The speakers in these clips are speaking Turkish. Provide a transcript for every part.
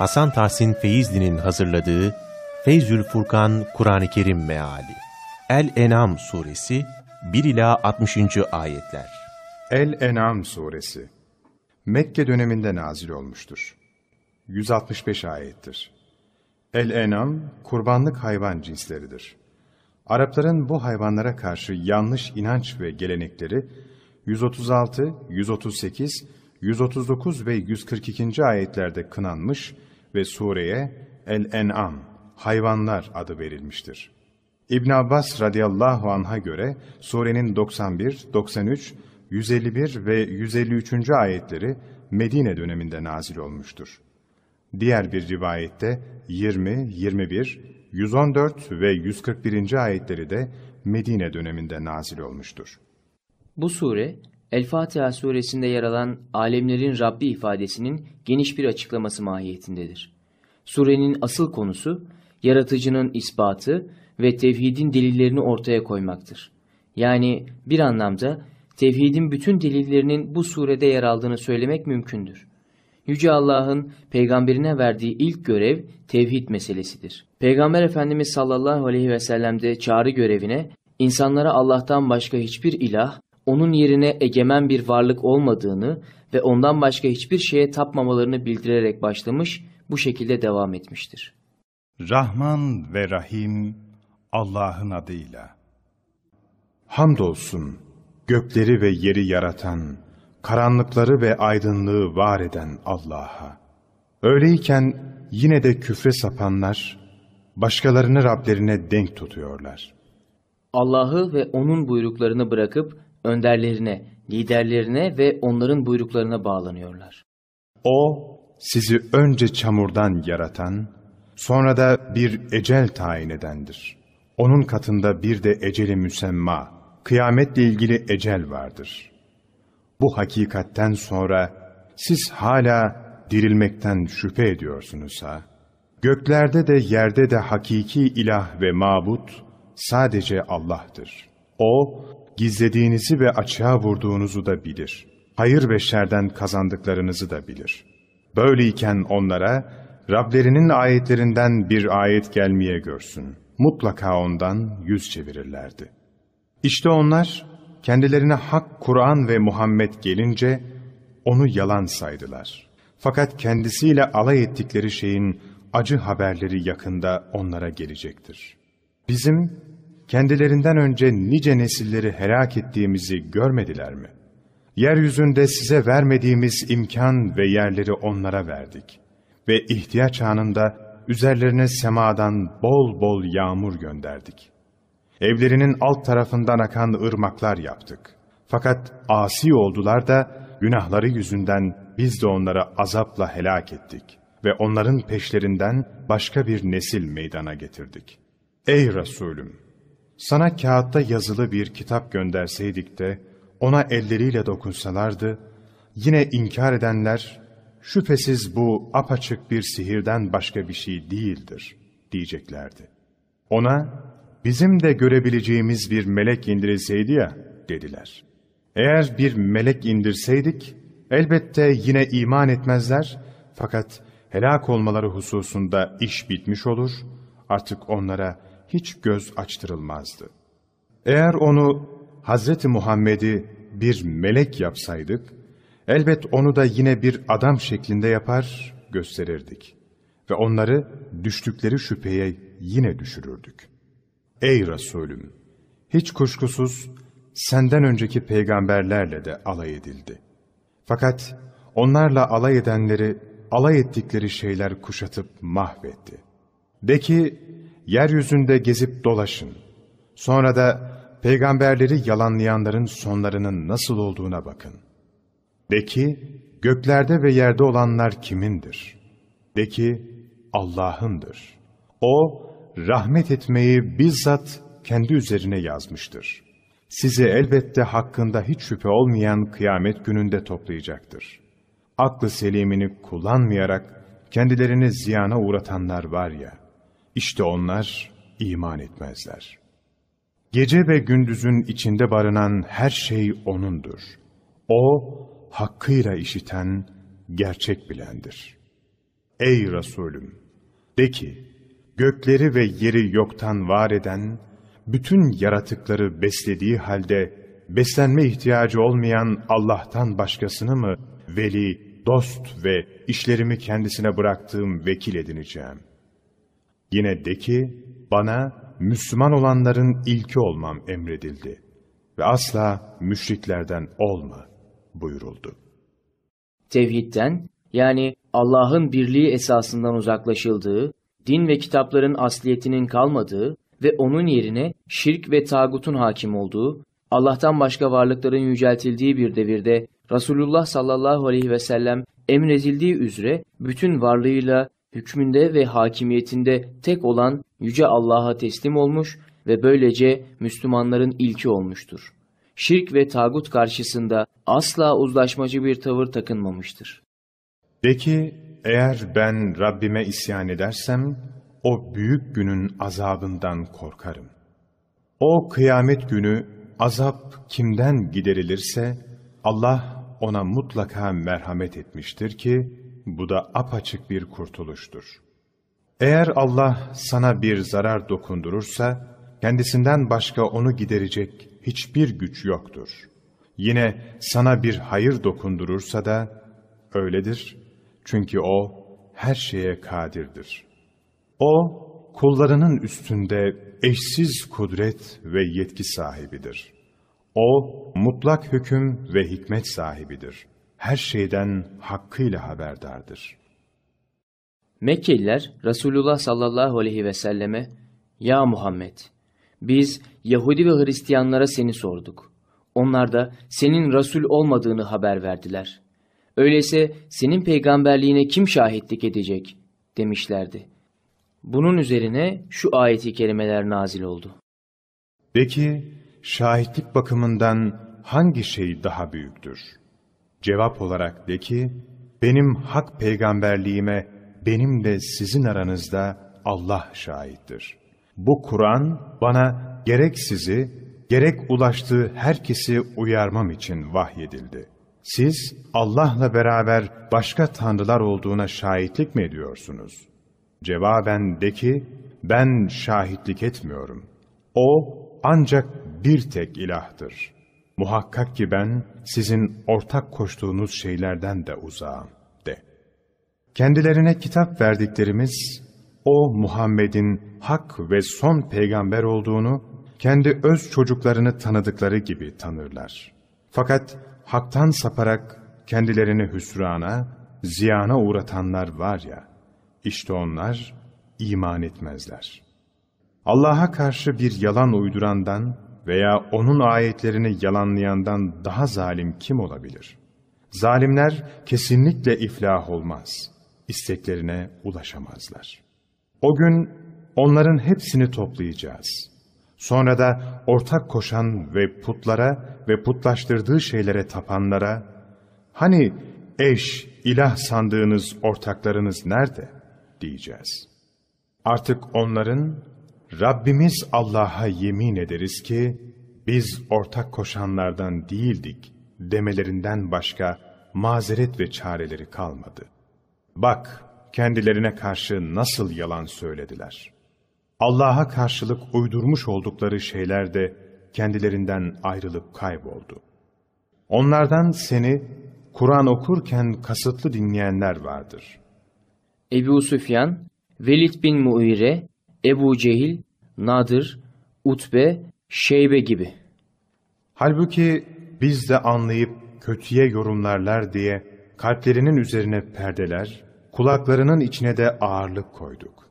Hasan Tahsin Feyzli'nin hazırladığı Feyzül Furkan Kur'an-ı Kerim Meali El-En'am Suresi 1 ila 60. ayetler. El-En'am Suresi Mekke döneminde nazil olmuştur. 165 ayettir. El-En'am kurbanlık hayvan cinsleridir. Arapların bu hayvanlara karşı yanlış inanç ve gelenekleri 136, 138, 139 ve 142. ayetlerde kınanmış ve sureye El-En'am, hayvanlar adı verilmiştir. İbn Abbas radıyallahu anh'a göre surenin 91, 93, 151 ve 153. ayetleri Medine döneminde nazil olmuştur. Diğer bir rivayette 20, 21, 114 ve 141. ayetleri de Medine döneminde nazil olmuştur. Bu sure, El-Fatiha suresinde yer alan alemlerin Rabbi ifadesinin geniş bir açıklaması mahiyetindedir. Surenin asıl konusu, yaratıcının ispatı ve tevhidin delillerini ortaya koymaktır. Yani bir anlamda tevhidin bütün delillerinin bu surede yer aldığını söylemek mümkündür. Yüce Allah'ın peygamberine verdiği ilk görev tevhid meselesidir. Peygamber Efendimiz sallallahu aleyhi ve sellem'de çağrı görevine insanlara Allah'tan başka hiçbir ilah, onun yerine egemen bir varlık olmadığını ve ondan başka hiçbir şeye tapmamalarını bildirerek başlamış, bu şekilde devam etmiştir. Rahman ve Rahim Allah'ın adıyla. Hamdolsun gökleri ve yeri yaratan, karanlıkları ve aydınlığı var eden Allah'a. Öyleyken yine de küfre sapanlar, başkalarını Rablerine denk tutuyorlar. Allah'ı ve O'nun buyruklarını bırakıp önderlerine, liderlerine ve onların buyruklarına bağlanıyorlar. O, sizi önce çamurdan yaratan, sonra da bir ecel tayin edendir. Onun katında bir de eceli müsemma, kıyametle ilgili ecel vardır. Bu hakikatten sonra siz hala dirilmekten şüphe ediyorsunuz ha? Göklerde de yerde de hakiki ilah ve mabut sadece Allah'tır. O, gizlediğinizi ve açığa vurduğunuzu da bilir. Hayır ve şerden kazandıklarınızı da bilir. Böyleyken onlara, Rablerinin ayetlerinden bir ayet gelmeye görsün. Mutlaka ondan yüz çevirirlerdi. İşte onlar, kendilerine hak Kur'an ve Muhammed gelince, onu yalan saydılar. Fakat kendisiyle alay ettikleri şeyin acı haberleri yakında onlara gelecektir. Bizim, kendilerinden önce nice nesilleri helak ettiğimizi görmediler mi? Yeryüzünde size vermediğimiz imkan ve yerleri onlara verdik. Ve ihtiyaç anında üzerlerine semadan bol bol yağmur gönderdik. Evlerinin alt tarafından akan ırmaklar yaptık. Fakat asi oldular da günahları yüzünden biz de onları azapla helak ettik. Ve onların peşlerinden başka bir nesil meydana getirdik. Ey Resulüm! Sana kağıtta yazılı bir kitap gönderseydik de, ona elleriyle dokunsalardı, yine inkar edenler, şüphesiz bu apaçık bir sihirden başka bir şey değildir, diyeceklerdi. Ona, bizim de görebileceğimiz bir melek indirilseydi ya, dediler. Eğer bir melek indirseydik, elbette yine iman etmezler, fakat helak olmaları hususunda iş bitmiş olur, artık onlara hiç göz açtırılmazdı. Eğer onu Hazreti Muhammed'i bir melek yapsaydık, elbet onu da yine bir adam şeklinde yapar, gösterirdik. Ve onları düştükleri şüpheye yine düşürürdük. Ey Resulüm! Hiç kuşkusuz senden önceki peygamberlerle de alay edildi. Fakat onlarla alay edenleri alay ettikleri şeyler kuşatıp mahvetti. De ki, yeryüzünde gezip dolaşın. Sonra da peygamberleri yalanlayanların sonlarının nasıl olduğuna bakın. De ki, göklerde ve yerde olanlar kimindir? De ki, Allah'ındır. O, rahmet etmeyi bizzat kendi üzerine yazmıştır. Sizi elbette hakkında hiç şüphe olmayan kıyamet gününde toplayacaktır. Aklı selimini kullanmayarak kendilerini ziyana uğratanlar var ya, işte onlar iman etmezler. Gece ve gündüzün içinde barınan her şey O'nundur. O, hakkıyla işiten, gerçek bilendir. Ey Resulüm! De ki, gökleri ve yeri yoktan var eden, bütün yaratıkları beslediği halde beslenme ihtiyacı olmayan Allah'tan başkasını mı veli, dost ve işlerimi kendisine bıraktığım vekil edineceğim? Yine de ki, bana Müslüman olanların ilki olmam emredildi ve asla müşriklerden olma buyuruldu. Tevhidden yani Allah'ın birliği esasından uzaklaşıldığı, din ve kitapların asliyetinin kalmadığı ve onun yerine şirk ve tağutun hakim olduğu, Allah'tan başka varlıkların yüceltildiği bir devirde Resulullah sallallahu aleyhi ve sellem emredildiği üzere bütün varlığıyla hükmünde ve hakimiyetinde tek olan Yüce Allah'a teslim olmuş ve böylece Müslümanların ilki olmuştur. Şirk ve tağut karşısında asla uzlaşmacı bir tavır takınmamıştır. De ki, eğer ben Rabbime isyan edersem, o büyük günün azabından korkarım. O kıyamet günü azap kimden giderilirse, Allah ona mutlaka merhamet etmiştir ki, bu da apaçık bir kurtuluştur. Eğer Allah sana bir zarar dokundurursa, kendisinden başka onu giderecek hiçbir güç yoktur. Yine sana bir hayır dokundurursa da öyledir. Çünkü O her şeye kadirdir. O, kullarının üstünde eşsiz kudret ve yetki sahibidir. O, mutlak hüküm ve hikmet sahibidir. Her şeyden hakkıyla haberdardır. Mekkeliler Resulullah sallallahu aleyhi ve selleme Ya Muhammed! Biz Yahudi ve Hristiyanlara seni sorduk. Onlar da senin Resul olmadığını haber verdiler. Öyleyse senin peygamberliğine kim şahitlik edecek? demişlerdi. Bunun üzerine şu ayeti kerimeler nazil oldu. Peki şahitlik bakımından hangi şey daha büyüktür? Cevap olarak de ki, benim hak peygamberliğime benim de sizin aranızda Allah şahittir. Bu Kur'an bana gerek sizi, gerek ulaştığı herkesi uyarmam için vahyedildi. Siz Allah'la beraber başka tanrılar olduğuna şahitlik mi ediyorsunuz? Cevaben de ki, ben şahitlik etmiyorum. O ancak bir tek ilahtır. Muhakkak ki ben sizin ortak koştuğunuz şeylerden de uzağım de. Kendilerine kitap verdiklerimiz, o Muhammed'in hak ve son peygamber olduğunu, kendi öz çocuklarını tanıdıkları gibi tanırlar. Fakat haktan saparak kendilerini hüsrana, ziyana uğratanlar var ya, işte onlar iman etmezler. Allah'a karşı bir yalan uydurandan veya onun ayetlerini yalanlayandan daha zalim kim olabilir? Zalimler kesinlikle iflah olmaz. isteklerine ulaşamazlar. O gün onların hepsini toplayacağız. Sonra da ortak koşan ve putlara ve putlaştırdığı şeylere tapanlara, hani eş, ilah sandığınız ortaklarınız nerede? diyeceğiz. Artık onların, Rabbimiz Allah'a yemin ederiz ki, biz ortak koşanlardan değildik demelerinden başka mazeret ve çareleri kalmadı. Bak, kendilerine karşı nasıl yalan söylediler. Allah'a karşılık uydurmuş oldukları şeyler de kendilerinden ayrılıp kayboldu. Onlardan seni Kur'an okurken kasıtlı dinleyenler vardır. Ebu Süfyan, Velid bin Muire, Ebu Cehil, Nadir, Utbe, Şeybe gibi. Halbuki biz de anlayıp kötüye yorumlarlar diye kalplerinin üzerine perdeler, kulaklarının içine de ağırlık koyduk.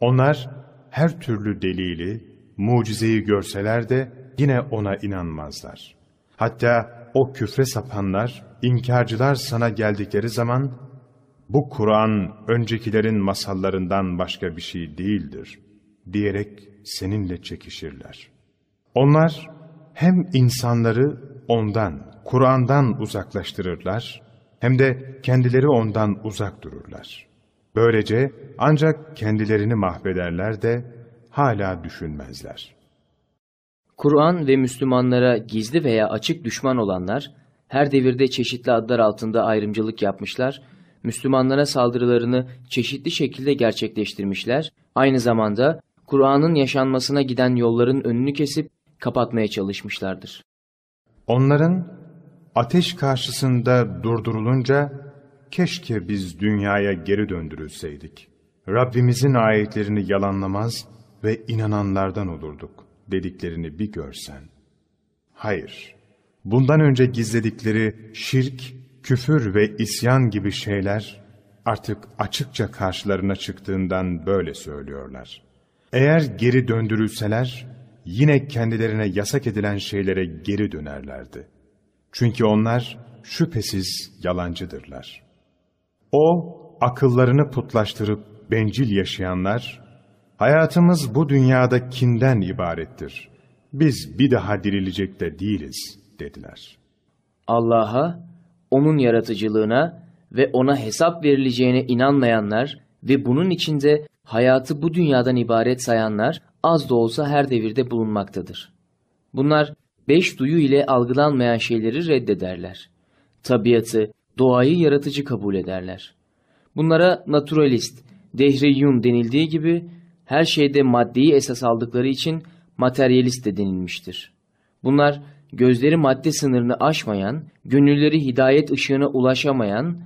Onlar her türlü delili, mucizeyi görseler de yine ona inanmazlar. Hatta o küfre sapanlar, inkarcılar sana geldikleri zaman, bu Kur'an öncekilerin masallarından başka bir şey değildir, diyerek seninle çekişirler. Onlar hem insanları ondan, Kur'an'dan uzaklaştırırlar, hem de kendileri ondan uzak dururlar. Böylece ancak kendilerini mahvederler de hala düşünmezler. Kur'an ve Müslümanlara gizli veya açık düşman olanlar, her devirde çeşitli adlar altında ayrımcılık yapmışlar, Müslümanlara saldırılarını çeşitli şekilde gerçekleştirmişler, aynı zamanda Kur'an'ın yaşanmasına giden yolların önünü kesip kapatmaya çalışmışlardır. Onların ateş karşısında durdurulunca keşke biz dünyaya geri döndürülseydik. Rabbimizin ayetlerini yalanlamaz ve inananlardan olurduk dediklerini bir görsen. Hayır, bundan önce gizledikleri şirk, küfür ve isyan gibi şeyler artık açıkça karşılarına çıktığından böyle söylüyorlar. Eğer geri döndürülseler yine kendilerine yasak edilen şeylere geri dönerlerdi. Çünkü onlar şüphesiz yalancıdırlar. O, akıllarını putlaştırıp bencil yaşayanlar, hayatımız bu dünyada kinden ibarettir. Biz bir daha dirilecek de değiliz, dediler. Allah'a, O'nun yaratıcılığına ve O'na hesap verileceğine inanmayanlar ve bunun içinde hayatı bu dünyadan ibaret sayanlar az da olsa her devirde bulunmaktadır. Bunlar beş duyu ile algılanmayan şeyleri reddederler. Tabiatı, doğayı yaratıcı kabul ederler. Bunlara naturalist, dehriyun denildiği gibi her şeyde maddeyi esas aldıkları için materyalist de denilmiştir. Bunlar gözleri madde sınırını aşmayan, gönülleri hidayet ışığına ulaşamayan,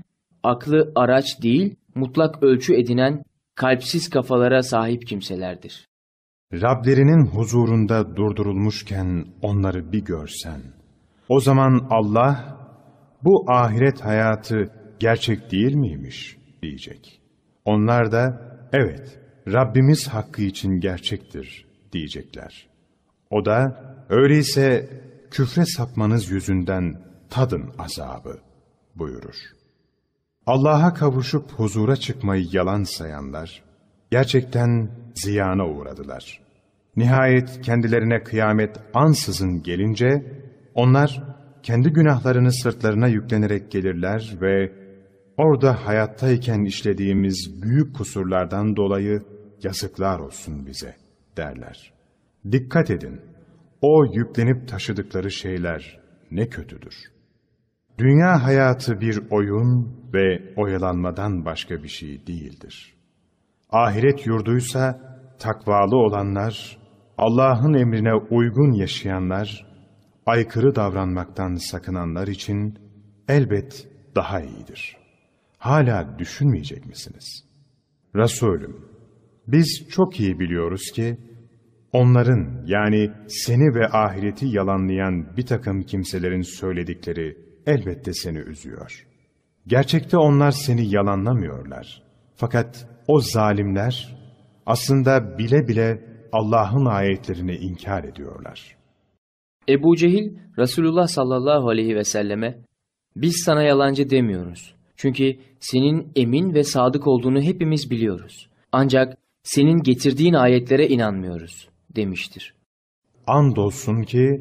aklı araç değil mutlak ölçü edinen kalpsiz kafalara sahip kimselerdir. Rablerinin huzurunda durdurulmuşken onları bir görsen, o zaman Allah, bu ahiret hayatı gerçek değil miymiş diyecek. Onlar da, evet, Rabbimiz hakkı için gerçektir diyecekler. O da, öyleyse küfre sapmanız yüzünden tadın azabı buyurur. Allah'a kavuşup huzura çıkmayı yalan sayanlar, gerçekten ziyana uğradılar. Nihayet kendilerine kıyamet ansızın gelince, onlar kendi günahlarını sırtlarına yüklenerek gelirler ve orada hayattayken işlediğimiz büyük kusurlardan dolayı yazıklar olsun bize derler. Dikkat edin, o yüklenip taşıdıkları şeyler ne kötüdür. Dünya hayatı bir oyun ve oyalanmadan başka bir şey değildir. Ahiret yurduysa takvalı olanlar, Allah'ın emrine uygun yaşayanlar, aykırı davranmaktan sakınanlar için elbet daha iyidir. Hala düşünmeyecek misiniz? Resulüm, biz çok iyi biliyoruz ki, onların yani seni ve ahireti yalanlayan bir takım kimselerin söyledikleri elbette seni üzüyor. Gerçekte onlar seni yalanlamıyorlar. Fakat o zalimler aslında bile bile Allah'ın ayetlerini inkar ediyorlar. Ebu Cehil Resulullah sallallahu aleyhi ve selleme biz sana yalancı demiyoruz. Çünkü senin emin ve sadık olduğunu hepimiz biliyoruz. Ancak senin getirdiğin ayetlere inanmıyoruz demiştir. Andolsun ki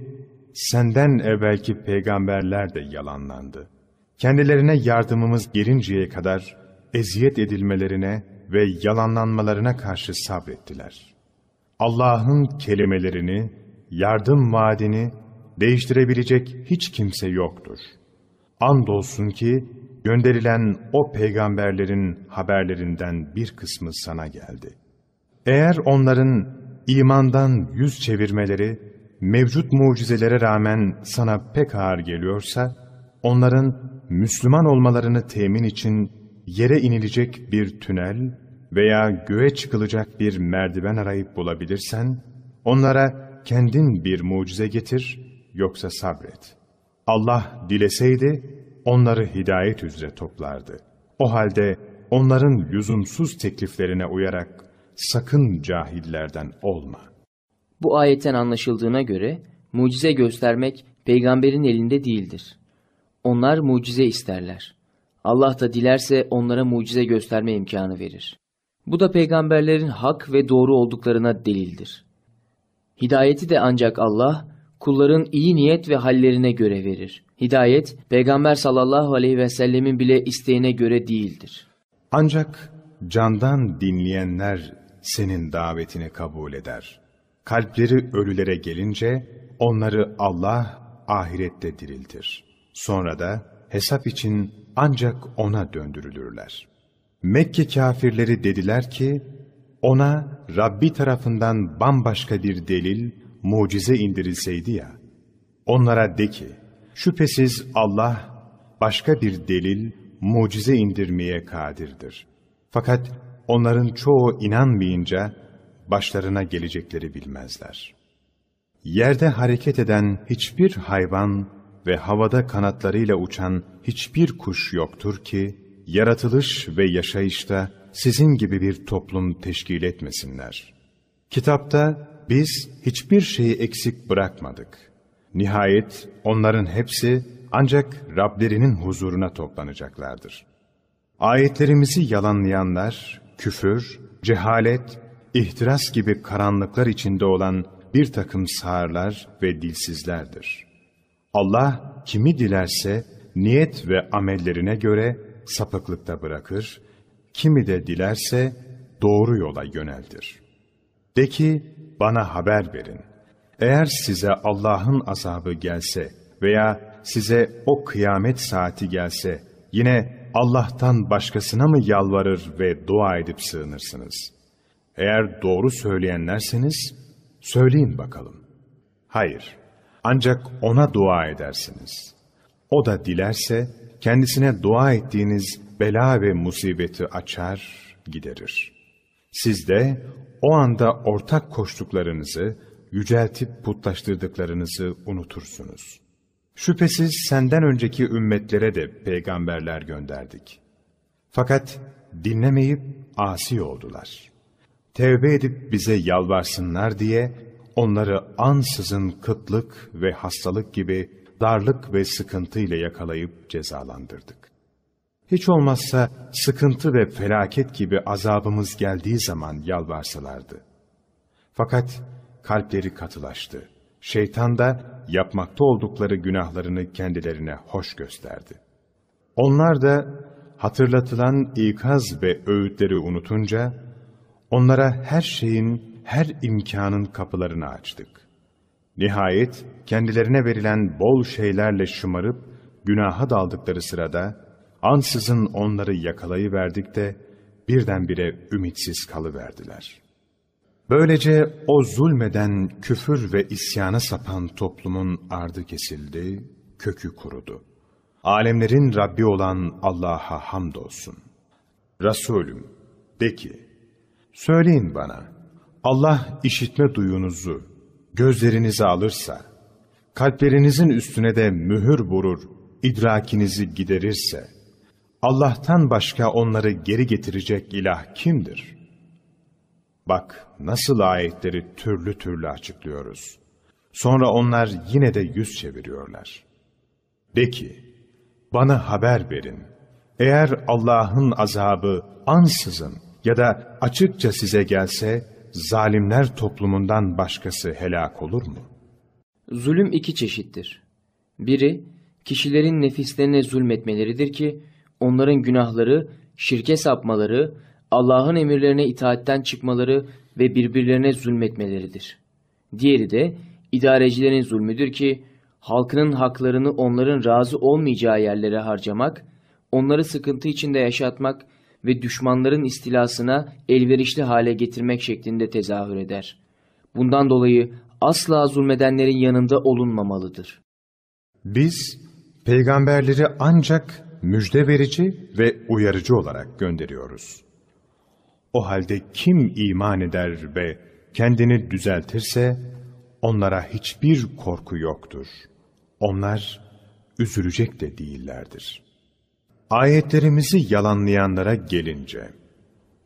senden evvelki peygamberler de yalanlandı. Kendilerine yardımımız gelinceye kadar eziyet edilmelerine ve yalanlanmalarına karşı sabrettiler. Allah'ın kelimelerini, yardım vaadini değiştirebilecek hiç kimse yoktur. Andolsun ki gönderilen o peygamberlerin haberlerinden bir kısmı sana geldi. Eğer onların imandan yüz çevirmeleri, mevcut mucizelere rağmen sana pek ağır geliyorsa, onların Müslüman olmalarını temin için yere inilecek bir tünel veya göğe çıkılacak bir merdiven arayıp bulabilirsen, onlara kendin bir mucize getir, yoksa sabret. Allah dileseydi, onları hidayet üzere toplardı. O halde onların lüzumsuz tekliflerine uyarak sakın cahillerden olma. Bu ayetten anlaşıldığına göre mucize göstermek peygamberin elinde değildir. Onlar mucize isterler. Allah da dilerse onlara mucize gösterme imkanı verir. Bu da peygamberlerin hak ve doğru olduklarına delildir. Hidayeti de ancak Allah, kulların iyi niyet ve hallerine göre verir. Hidayet, Peygamber sallallahu aleyhi ve sellemin bile isteğine göre değildir. Ancak candan dinleyenler senin davetini kabul eder. Kalpleri ölülere gelince onları Allah ahirette diriltir. Sonra da hesap için ancak O'na döndürülürler. Mekke kafirleri dediler ki, ona Rabbi tarafından bambaşka bir delil, mucize indirilseydi ya. Onlara de ki, şüphesiz Allah başka bir delil, mucize indirmeye kadirdir. Fakat onların çoğu inanmayınca başlarına gelecekleri bilmezler. Yerde hareket eden hiçbir hayvan ve havada kanatlarıyla uçan hiçbir kuş yoktur ki, yaratılış ve yaşayışta sizin gibi bir toplum teşkil etmesinler. Kitapta biz hiçbir şeyi eksik bırakmadık. Nihayet onların hepsi ancak Rablerinin huzuruna toplanacaklardır. Ayetlerimizi yalanlayanlar, küfür, cehalet, ihtiras gibi karanlıklar içinde olan bir takım sağırlar ve dilsizlerdir. Allah kimi dilerse niyet ve amellerine göre sapıklıkta bırakır, kimi de dilerse doğru yola yöneltir. De ki bana haber verin. Eğer size Allah'ın azabı gelse veya size o kıyamet saati gelse yine Allah'tan başkasına mı yalvarır ve dua edip sığınırsınız? Eğer doğru söyleyenlerseniz söyleyin bakalım. Hayır, ancak O'na dua edersiniz. O da dilerse kendisine dua ettiğiniz bela ve musibeti açar, giderir. Siz de o anda ortak koştuklarınızı, yüceltip putlaştırdıklarınızı unutursunuz. Şüphesiz senden önceki ümmetlere de peygamberler gönderdik. Fakat dinlemeyip asi oldular. Tevbe edip bize yalvarsınlar diye onları ansızın kıtlık ve hastalık gibi darlık ve sıkıntıyla yakalayıp cezalandırdık. Hiç olmazsa sıkıntı ve felaket gibi azabımız geldiği zaman yalvarsalardı. Fakat kalpleri katılaştı. Şeytan da yapmakta oldukları günahlarını kendilerine hoş gösterdi. Onlar da hatırlatılan ikaz ve öğütleri unutunca, onlara her şeyin, her imkanın kapılarını açtık. Nihayet kendilerine verilen bol şeylerle şımarıp günaha daldıkları sırada, ansızın onları yakalayıverdik de birdenbire ümitsiz kalıverdiler. Böylece o zulmeden küfür ve isyana sapan toplumun ardı kesildi, kökü kurudu. Alemlerin Rabbi olan Allah'a hamdolsun. Resulüm, de ki, söyleyin bana, Allah işitme duyunuzu, gözlerinizi alırsa, kalplerinizin üstüne de mühür vurur, idrakinizi giderirse, Allah'tan başka onları geri getirecek ilah kimdir? Bak nasıl ayetleri türlü türlü açıklıyoruz. Sonra onlar yine de yüz çeviriyorlar. De ki, bana haber verin. Eğer Allah'ın azabı ansızın ya da açıkça size gelse, zalimler toplumundan başkası helak olur mu? Zulüm iki çeşittir. Biri, kişilerin nefislerine zulmetmeleridir ki, onların günahları, şirke sapmaları, Allah'ın emirlerine itaatten çıkmaları ve birbirlerine zulmetmeleridir. Diğeri de idarecilerin zulmüdür ki halkının haklarını onların razı olmayacağı yerlere harcamak, onları sıkıntı içinde yaşatmak ve düşmanların istilasına elverişli hale getirmek şeklinde tezahür eder. Bundan dolayı asla zulmedenlerin yanında olunmamalıdır. Biz peygamberleri ancak müjde verici ve uyarıcı olarak gönderiyoruz. O halde kim iman eder ve kendini düzeltirse onlara hiçbir korku yoktur. Onlar üzülecek de değillerdir. Ayetlerimizi yalanlayanlara gelince,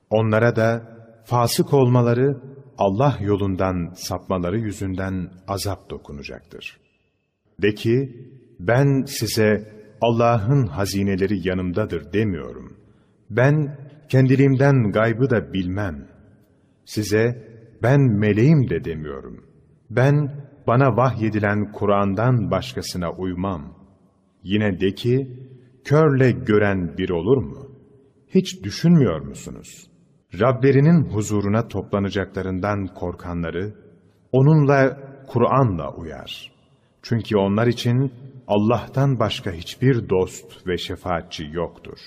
onlara da fasık olmaları, Allah yolundan sapmaları yüzünden azap dokunacaktır. De ki, ben size Allah'ın hazineleri yanımdadır demiyorum. Ben kendiliğimden gaybı da bilmem. Size ben meleğim de demiyorum. Ben bana vahyedilen Kur'an'dan başkasına uymam. Yine de ki, körle gören bir olur mu? Hiç düşünmüyor musunuz? Rablerinin huzuruna toplanacaklarından korkanları, onunla Kur'an'la uyar. Çünkü onlar için Allah'tan başka hiçbir dost ve şefaatçi yoktur.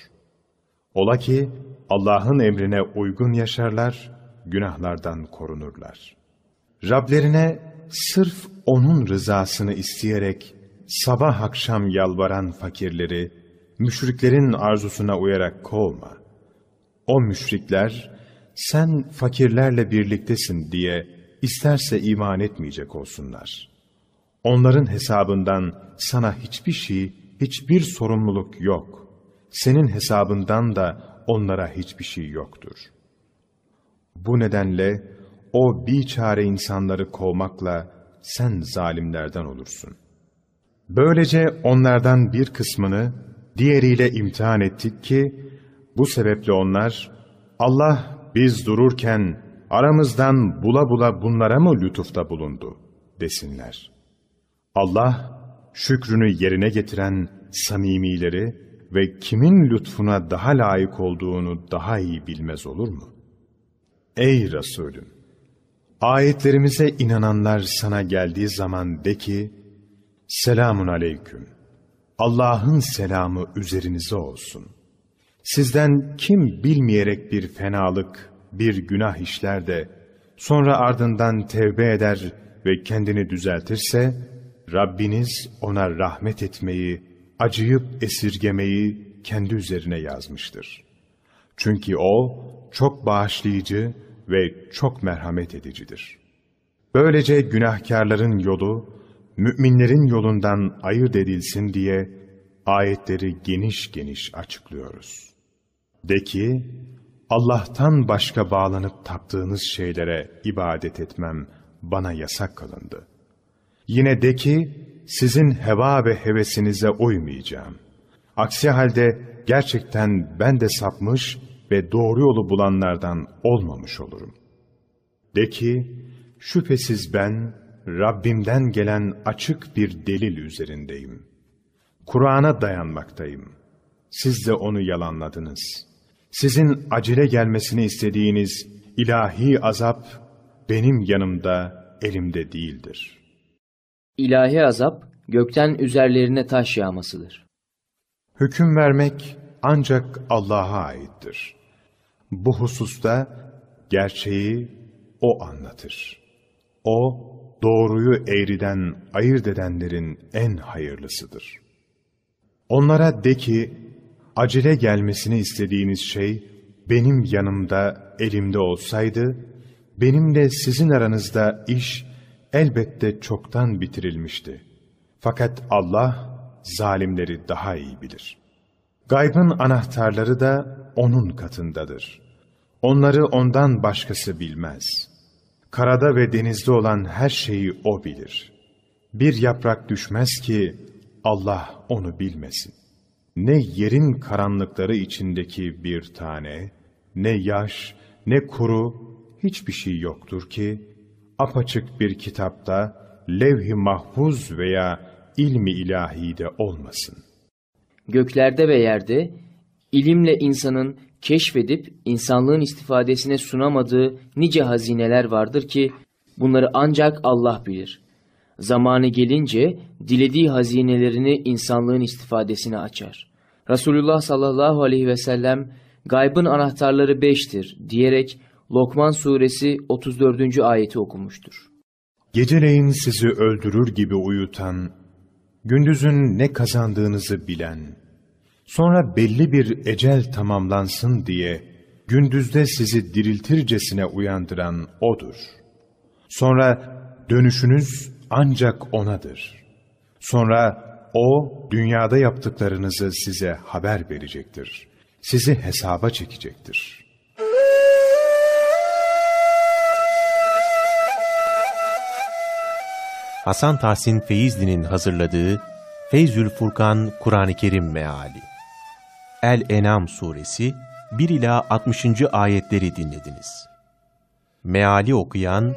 Ola ki Allah'ın emrine uygun yaşarlar, günahlardan korunurlar. Rablerine sırf O'nun rızasını isteyerek sabah akşam yalvaran fakirleri, müşriklerin arzusuna uyarak kovma. O müşrikler, sen fakirlerle birliktesin diye isterse iman etmeyecek olsunlar. Onların hesabından sana hiçbir şey, hiçbir sorumluluk yok. Senin hesabından da onlara hiçbir şey yoktur. Bu nedenle o biçare insanları kovmakla sen zalimlerden olursun. Böylece onlardan bir kısmını diğeriyle imtihan ettik ki, bu sebeple onlar, Allah biz dururken aramızdan bula bula bunlara mı lütufta bulundu desinler. Allah şükrünü yerine getiren samimileri ve kimin lütfuna daha layık olduğunu daha iyi bilmez olur mu? Ey Resulüm! Ayetlerimize inananlar sana geldiği zaman de ki, Selamun aleyküm. Allah'ın selamı üzerinize olsun. Sizden kim bilmeyerek bir fenalık, bir günah işler de, sonra ardından tevbe eder ve kendini düzeltirse, Rabbiniz ona rahmet etmeyi, acıyıp esirgemeyi kendi üzerine yazmıştır. Çünkü O çok bağışlayıcı ve çok merhamet edicidir. Böylece günahkarların yolu, müminlerin yolundan ayırt edilsin diye ayetleri geniş geniş açıklıyoruz. De ki, Allah'tan başka bağlanıp taptığınız şeylere ibadet etmem bana yasak kılındı. Yine de ki, sizin heva ve hevesinize uymayacağım. Aksi halde gerçekten ben de sapmış ve doğru yolu bulanlardan olmamış olurum. De ki, şüphesiz ben Rabbimden gelen açık bir delil üzerindeyim. Kur'an'a dayanmaktayım. Siz de onu yalanladınız. Sizin acele gelmesini istediğiniz ilahi azap benim yanımda, elimde değildir. İlahi azap, gökten üzerlerine taş yağmasıdır. Hüküm vermek ancak Allah'a aittir. Bu hususta gerçeği O anlatır. O, doğruyu eğriden ayırt edenlerin en hayırlısıdır. Onlara de ki, acele gelmesini istediğiniz şey, benim yanımda, elimde olsaydı, benimle sizin aranızda iş elbette çoktan bitirilmişti. Fakat Allah, zalimleri daha iyi bilir. Gaybın anahtarları da O'nun katındadır. Onları O'ndan başkası bilmez. Karada ve denizde olan her şeyi O bilir. Bir yaprak düşmez ki Allah onu bilmesin. Ne yerin karanlıkları içindeki bir tane, ne yaş, ne kuru, hiçbir şey yoktur ki, apaçık bir kitapta, levh-i mahfuz veya ilmi ilahide olmasın. Göklerde ve yerde ilimle insanın keşfedip insanlığın istifadesine sunamadığı nice hazineler vardır ki bunları ancak Allah bilir. Zamanı gelince dilediği hazinelerini insanlığın istifadesine açar. Resulullah sallallahu aleyhi ve sellem gaybın anahtarları beştir diyerek Lokman suresi 34. ayeti okumuştur. Geceleyin sizi öldürür gibi uyutan, gündüzün ne kazandığınızı bilen, sonra belli bir ecel tamamlansın diye gündüzde sizi diriltircesine uyandıran O'dur. Sonra dönüşünüz ancak O'nadır. Sonra O dünyada yaptıklarınızı size haber verecektir. Sizi hesaba çekecektir.'' Hasan Tahsin Feyzli'nin hazırladığı Feyzül Furkan Kur'an-ı Kerim Meali El-Enam Suresi 1 ila 60. ayetleri dinlediniz. Meali okuyan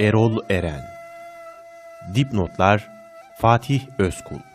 Erol Eren Dipnotlar Fatih Özkul